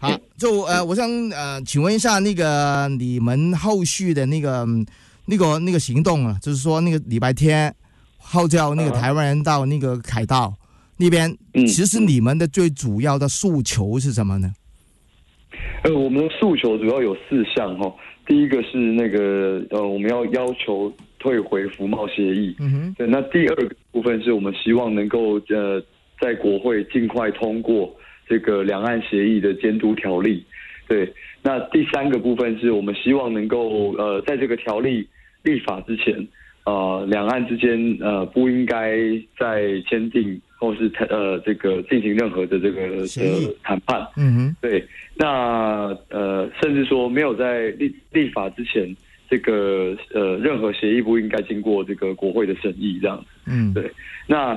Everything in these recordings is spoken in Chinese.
好，就呃，我想呃，请问一下，那个你们后续的那个那个那个行动啊，就是说那个礼拜天号召那个台湾人到那个凯道那边，其实你们的最主要的诉求是什么呢？呃，我们的诉求主要有四项哈，第一个是那个呃，我们要要求退回服贸协议，对，那第二个部分是我们希望能够呃，在国会尽快通过。这个两岸协议的监督条例，对。那第三个部分是我们希望能够呃，在这个条例立法之前，呃，两岸之间呃不应该再签订或是呃这个进行任何的这个协谈判。嗯哼。对。那呃，甚至说没有在立立法之前，这个呃任何协议不应该经过这个国会的审议这样。嗯。对。那。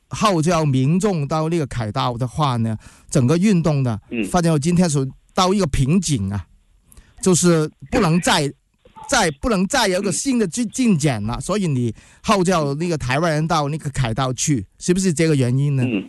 号召民众到那个凯道的话呢，整个运动的，发现我今天是到一个瓶颈啊，就是不能再 再不能再有一个新的进进展了。所以你号召那个台湾人到那个凯道去，是不是这个原因呢？嗯，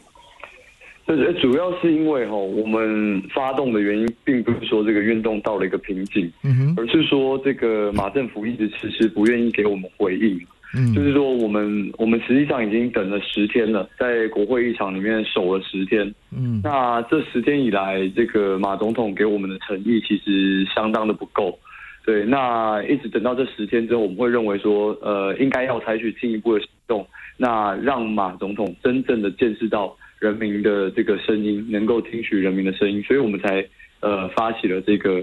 这主要是因为哈，我们发动的原因，并不是说这个运动到了一个瓶颈，嗯哼，而是说这个马政府一直迟迟不愿意给我们回应。嗯，就是说，我们我们实际上已经等了十天了，在国会议场里面守了十天。嗯，那这十天以来，这个马总统给我们的诚意其实相当的不够。对，那一直等到这十天之后，我们会认为说，呃，应该要采取进一步的行动，那让马总统真正的见识到人民的这个声音，能够听取人民的声音，所以我们才呃发起了这个。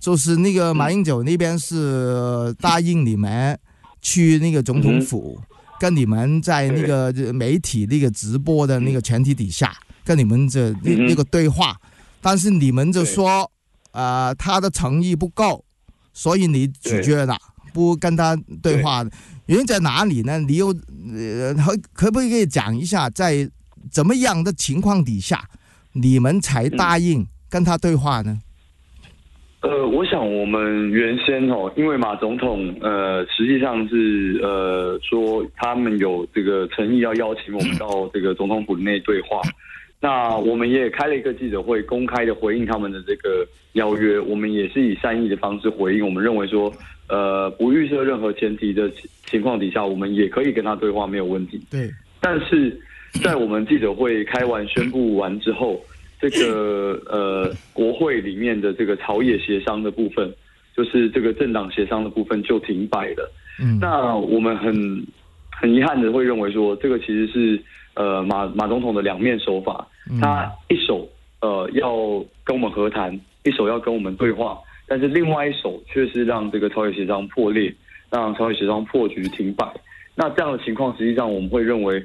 就是那个马英九那边是答应你们去那个总统府，跟你们在那个媒体那个直播的那个前提底下，跟你们这那那个对话。但是你们就说，他的诚意不够，所以你拒绝了，不跟他对话。原因在哪里呢？你又可可不可以讲一下，在怎么样的情况底下，你们才答应跟他对话呢？呃，我想我们原先哦，因为马总统呃，实际上是呃说他们有这个诚意要邀请我们到这个总统府内对话，那我们也开了一个记者会，公开的回应他们的这个邀约，我们也是以善意的方式回应，我们认为说，呃，不预设任何前提的情况底下，我们也可以跟他对话，没有问题。对，但是在我们记者会开完宣布完之后。这个呃，国会里面的这个朝野协商的部分，就是这个政党协商的部分就停摆了。嗯，那我们很很遗憾的会认为说，这个其实是呃马马总统的两面手法，他一手呃要跟我们和谈，一手要跟我们对话，但是另外一手却是让这个朝野协商破裂，让朝野协商破局停摆。那这样的情况，实际上我们会认为。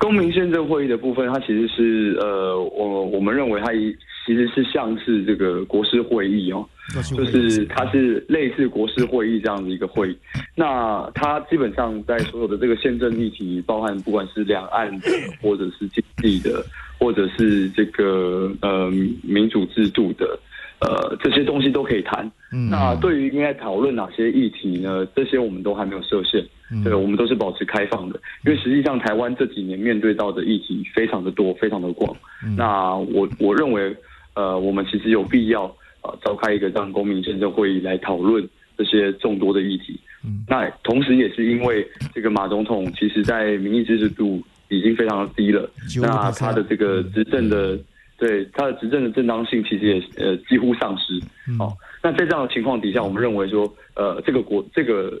公民宪政会议的部分，它其实是呃，我我们认为它其实是像是这个国事会议哦，就是它是类似国事会议这样的一个会议。那它基本上在所有的这个宪政议题，包含不管是两岸的，或者是经济的，或者是这个呃民主制度的，呃这些东西都可以谈。那对于应该讨论哪些议题呢？这些我们都还没有设限。对，我们都是保持开放的，因为实际上台湾这几年面对到的议题非常的多，非常的广。那我我认为，呃，我们其实有必要呃召开一个让公民宪政会议来讨论这些众多的议题。那同时，也是因为这个马总统，其实在民意支持度已经非常的低了，那他的这个执政的对他的执政的正当性，其实也呃几乎丧失。哦，那在这样的情况底下，我们认为说，呃，这个国这个。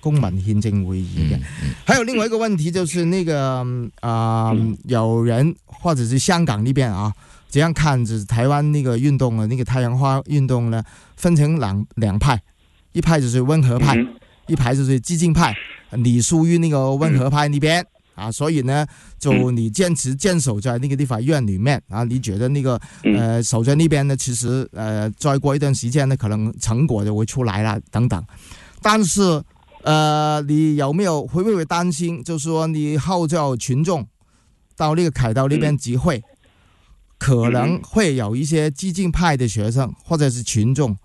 公民宪政会议的，还有另外一个问题就是那个啊，有人或者是香港那边啊，怎样看就是台湾那个运动啊，那个太阳花运动呢，分成两两派，一派就是温和派，一派就是激进派。你属于那个温和派那边啊，所以呢，就你坚持坚守在那个立法院里面啊，你觉得那个呃，守在那边呢，其实呃，再过一段时间呢，可能成果就会出来了等等，但是。呃，你有没有会不会担心？就是说，你号召群众到那个凯道那边集会，可能会有一些激进派的学生或者是群众，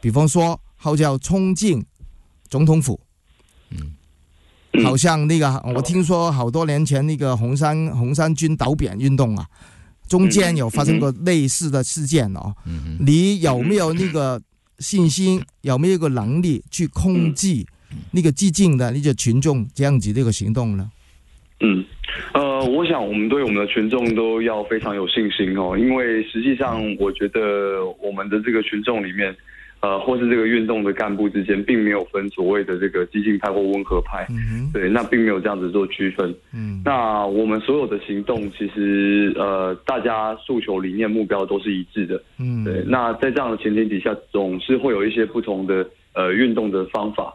比方说号召冲进总统府，好像那个我听说好多年前那个红山红山军倒扁运动啊，中间有发生过类似的事件哦。你有没有那个信心？有没有个能力去控制？那个激进的，那个群众这样子这个行动呢？嗯，呃，我想我们对我们的群众都要非常有信心哦，因为实际上我觉得我们的这个群众里面，呃，或是这个运动的干部之间，并没有分所谓的这个激进派或温和派，对，那并没有这样子做区分。嗯，那我们所有的行动，其实呃，大家诉求、理念、目标都是一致的。嗯，对。那在这样的前提底下，总是会有一些不同的呃运动的方法。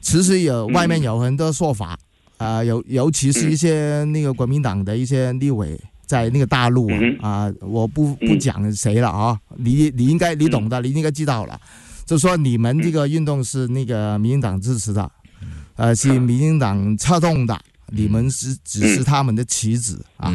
其实有外面有很多说法，啊，尤尤其是一些那个国民党的一些立委在那个大陆啊，我不不讲谁了啊，你你应该你懂的，你应该知道了，就说你们这个运动是那个民民党支持的，呃，是民进党策动的，你们是只是他们的棋子啊。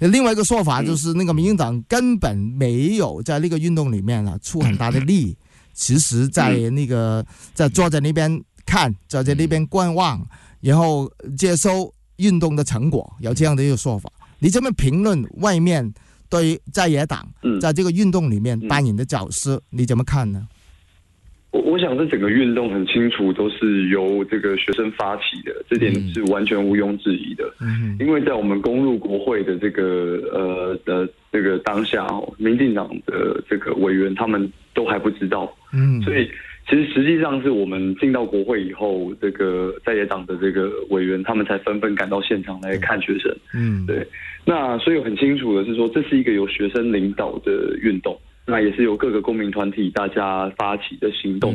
另外一个说法就是那个民民党根本没有在那个运动里面啊出很大的力，其实，在那个在坐在那边。看，在这边观望，然后接收运动的成果，有这样的一个说法。你怎么评论外面对在野党在这个运动里面扮演的角色？你怎么看呢？我想，这整个运动很清楚，都是由这个学生发起的，这点是完全毋庸置疑的。嗯，因为在我们攻入国会的这个呃的这个当下民进党的这个委员他们都还不知道。嗯，所以。其实实际上是我们进到国会以后，这个在野党的这个委员他们才纷纷赶到现场来看学生。嗯，对。那所以很清楚的是说，这是一个由学生领导的运动。那也是由各个公民团体大家发起的行动。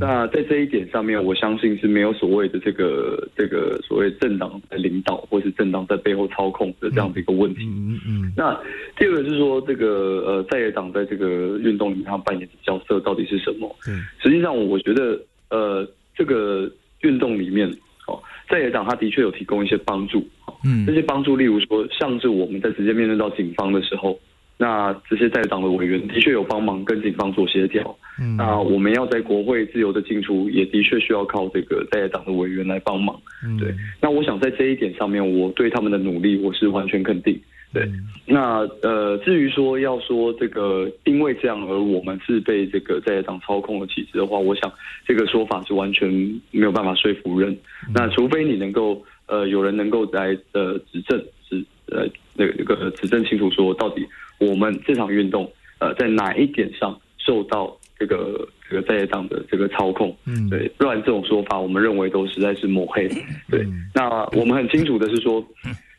那在这一点上面，我相信是没有所谓的这个这个所谓政党的领导或是政党在背后操控的这样的一个问题。嗯嗯。那第二个是说，这个呃，在野党在这个运动里面扮演的角色到底是什么？嗯，实际上，我觉得呃，这个运动里面，好，在野党他的确有提供一些帮助。嗯，这些帮助，例如说，像是我们在直接面对到警方的时候。那这些在野党的委员的确有帮忙跟警方做协调，那我们要在国会自由的进出，也的确需要靠这个在野党的委员来帮忙。对，那我想在这一点上面，我对他们的努力我是完全肯定。对，那呃，至于说要说这个因为这样而我们是被这个在野党操控了体制的话，我想这个说法是完全没有办法说服人。那除非你能够呃有人能够来呃指证，指呃那个指证清楚说到底。我们这场运动，呃，在哪一点上受到这个这个在野党的这个操控？嗯，对，不然这种说法，我们认为都实在是抹黑。对，那我们很清楚的是说，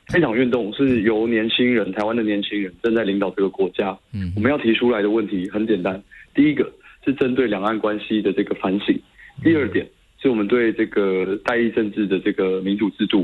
这场运动是由年轻人，台湾的年轻人正在领导这个国家。嗯，我们要提出来的问题很简单，第一个是针对两岸关系的这个反省，第二点是我们对这个代议政治的这个民主制度。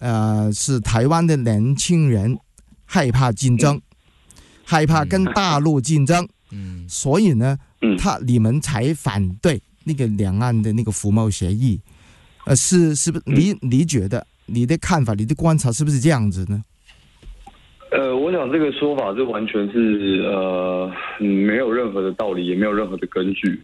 呃，是台湾的年轻人害怕竞争，害怕跟大陆竞争，嗯，所以呢，他你们才反对那个两岸的那个服贸协议，呃，是是不你你觉得你的看法、你的观察是不是这样子呢？呃，我想这个说法是完全是呃，没有任何的道理，也没有任何的根据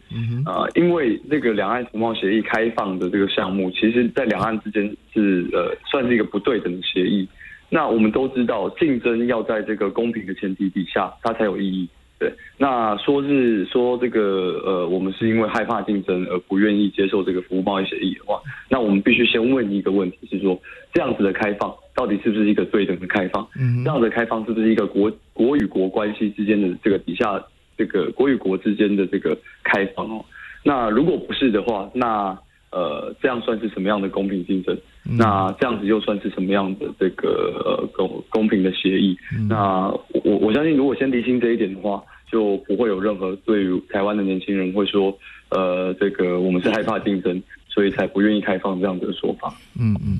啊。因为那个两岸服胞贸协议开放的这个项目，其实，在两岸之间是呃，算是一个不对等的协议。那我们都知道，竞争要在这个公平的前提底下，它才有意义。对，那说是说这个呃，我们是因为害怕竞争而不愿意接受这个服务贸易协议的话，那我们必须先问一个问题：是说这样子的开放？到底是不是一个对等的开放？嗯，这样的开放是不是一个国国与国关系之间的这个底下这个国与国之间的这个开放哦？那如果不是的话，那呃这样算是什么样的公平竞争？那这样子又算是什么样的这个呃公公平的协议？那我我相信，如果先厘清这一点的话，就不会有任何对于台湾的年轻人会说呃这个我们是害怕竞争，所以才不愿意开放这样的说法。嗯嗯。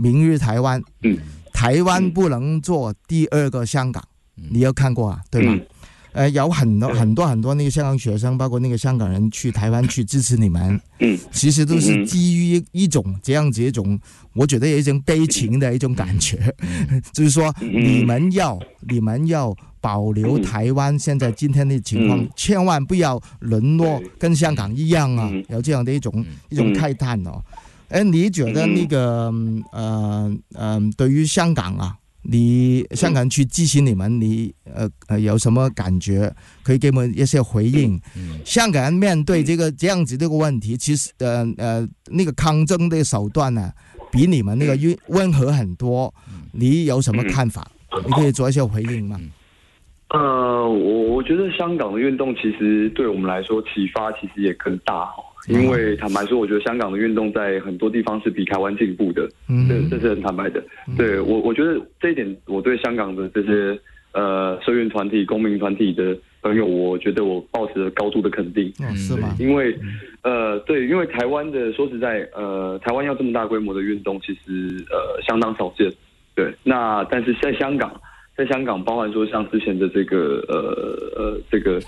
明日台湾，台湾不能做第二个香港，你有看过啊？对吗？呃，有很多很多很多那个香港学生，包括那个香港人去台湾去支持你们，其实都是基于一种这样子一种，我觉得有一种悲情的一种感觉，就是说你们要你们要保留台湾现在今天的情况，千万不要沦落跟香港一样啊，有这样的一种一种慨叹哦。哎，你觉得那个呃呃，对于香港啊，你香港去支持你们，你呃呃有什么感觉？可以给我们一些回应。香港人面对这个这样子这个问题，其实呃呃，那个抗争的手段呢，比你们那个温温和很多。你有什么看法？你可以做一些回应吗？呃，我我觉得香港的运动其实对我们来说启发其实也更大哈。因为坦白说，我觉得香港的运动在很多地方是比台湾进步的，这这是很坦白的。对我，我觉得这一点，我对香港的这些呃社运团体、公民团体的朋友，我觉得我抱了高度的肯定。嗯，是吗？因为呃，对，因为台湾的说实在，呃，台湾要这么大规模的运动，其实呃相当少见。对，那但是在香港。在香港，包含说像之前的这个呃呃这个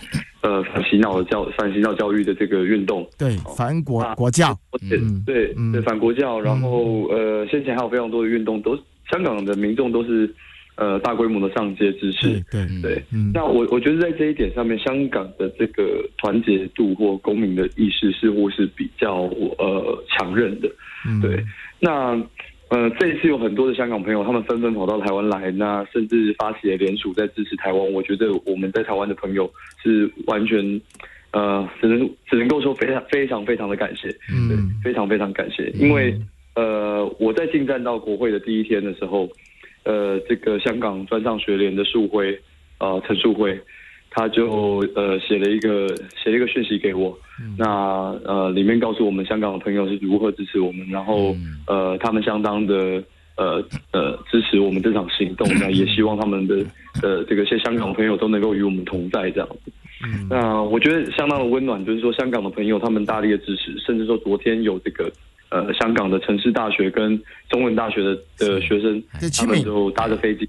呃反洗脑教反洗脑教育的这个运动，对反国国教，嗯，对对反国教，然后呃先前还有非常多的运动，都香港的民众都是呃大规模的上街支持，对对。那我我觉得在这一点上面，香港的这个团结度或公民的意识似乎是比较呃强韧的，对那。呃，这一次有很多的香港朋友，他们纷纷跑到台湾来，那甚至发起了联署，在支持台湾。我觉得我们在台湾的朋友是完全，呃，只能只能够说非常非常非常的感谢，嗯，非常非常感谢。因为呃，我在进站到国会的第一天的时候，呃，这个香港专上学联的树辉，呃，陈树辉。他就呃写了一个写了一个讯息给我，那呃里面告诉我们香港的朋友是如何支持我们，然后呃他们相当的呃呃支持我们这场行动，那也希望他们的呃这个些香港朋友都能够与我们同在这样。那我觉得相当的温暖，就是说香港的朋友他们大力的支持，甚至说昨天有这个呃香港的城市大学跟中文大学的的学生，他们就搭着飞机。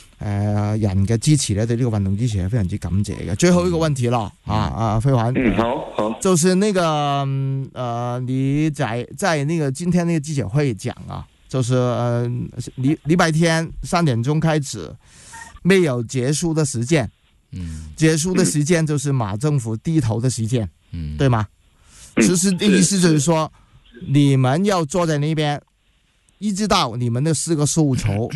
誒人嘅支持咧，对呢个运动支持也非常之感谢嘅。最后一个问题啦，啊啊，飛凡嗯，好好，就是那个誒，你在在那个今天那个记者会讲啊，就是礼礼拜天三点钟开始，没有结束的时间嗯，结束的时间就是马政府低头的时间嗯，对吗？其实的意思就是说你们要坐在那边一直到你们的四个诉求。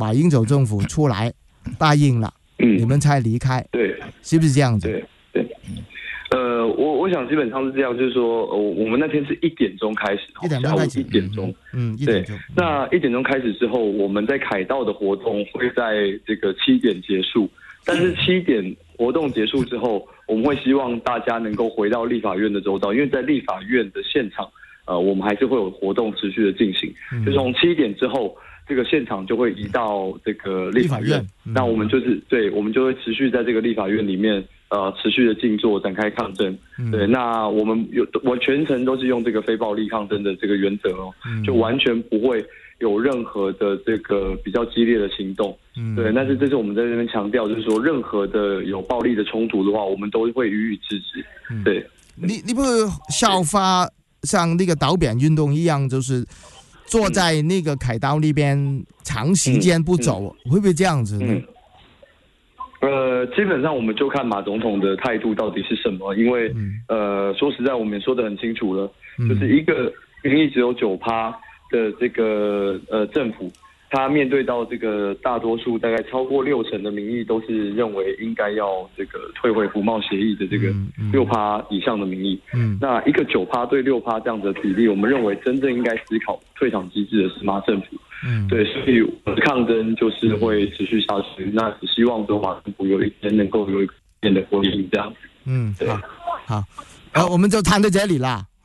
马英九政府出来答应了，你们才离开，对，是不是这样子？对呃，我我想基本上是这样，就是说，我我们那天是一点钟开始，下午一点钟，嗯，对。那一点钟开始之后，我们在凯道的活动会在这个七点结束，但是七点活动结束之后，我们会希望大家能够回到立法院的周遭，因为在立法院的现场，呃，我们还是会有活动持续的进行，就从七点之后。这个现场就会移到这个立法院，那我们就是对，我们就会持续在这个立法院里面，呃，持续的静坐展开抗争。对，那我们有我全程都是用这个非暴力抗争的这个原则哦，就完全不会有任何的这个比较激烈的行动。对，但是这是我们在那边强调，就是说任何的有暴力的冲突的话，我们都会予以制止。对，你你不效法像那个倒扁运动一样，就是。坐在那个凯道那边长时间不走，会不会这样子呢？呃，基本上我们就看马总统的态度到底是什么，因为呃，说实在，我们也说的很清楚了，就是一个民意只有九趴的这个呃政府。他面对到这个，大多数大概超过六成的民意都是认为应该要这个退回服贸协议的这个六趴以上的民意，嗯，那一个九趴对六趴这样的比例，我们认为真正应该思考退场机制的是马政府，嗯，对，所以抗争就是会持续下去。那只希望说马政府有一天能够有一变得公平这样，嗯，对，好，好，我们就谈到这里啦。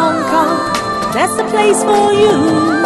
Hong Kong, that's the place for you.